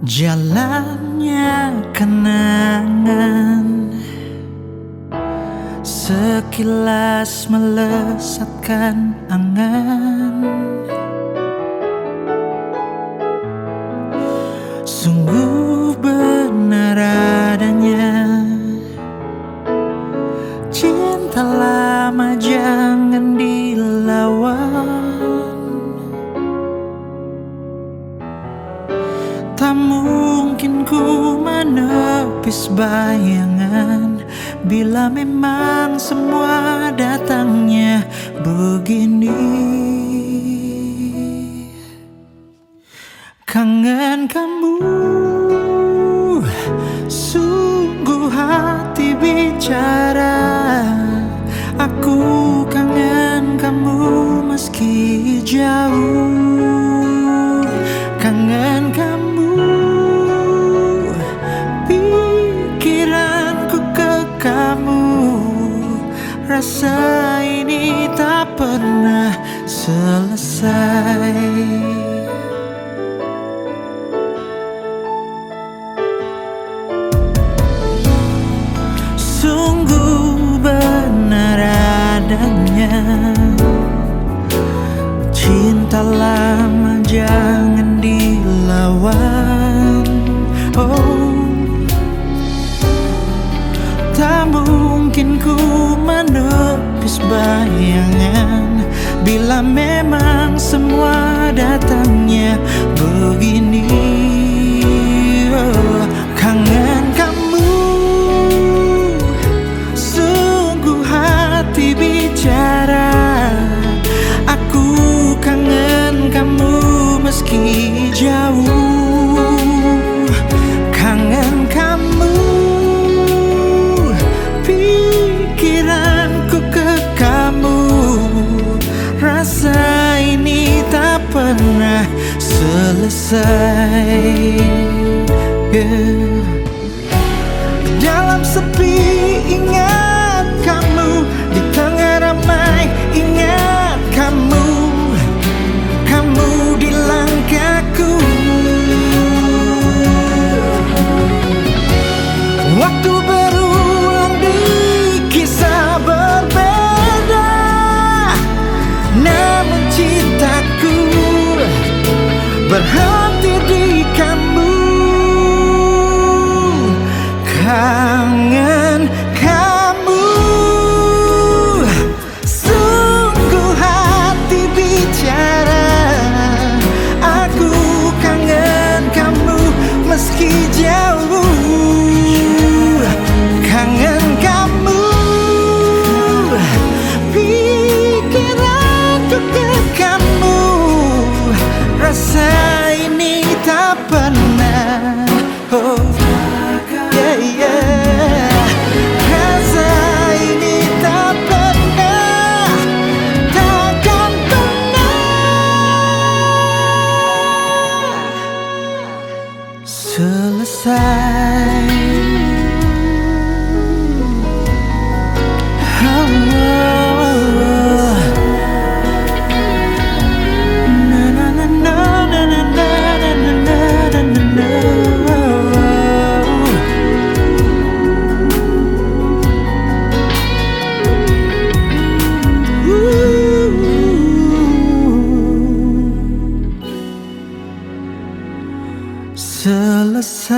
Jalannya kenangan Sekilas melesatkan angan. Menepis bayangan. Bila memang semua datangnya begini. Kangen kamu. Sungguh hati bicara Rasa ini tak pernah selesai. Sungguh benar adanya Cinta lama jangan bayangan. Bila memang semua datangnya begini oh, Kangen kamu. Sungguh hati bicara Aku kangen kamu meski jauh selesai. Dalam sepi ingat kamu. Di tengah ramai ingat kamu. Kamu di langkahku. Waktu berulang But how Selesai Selesai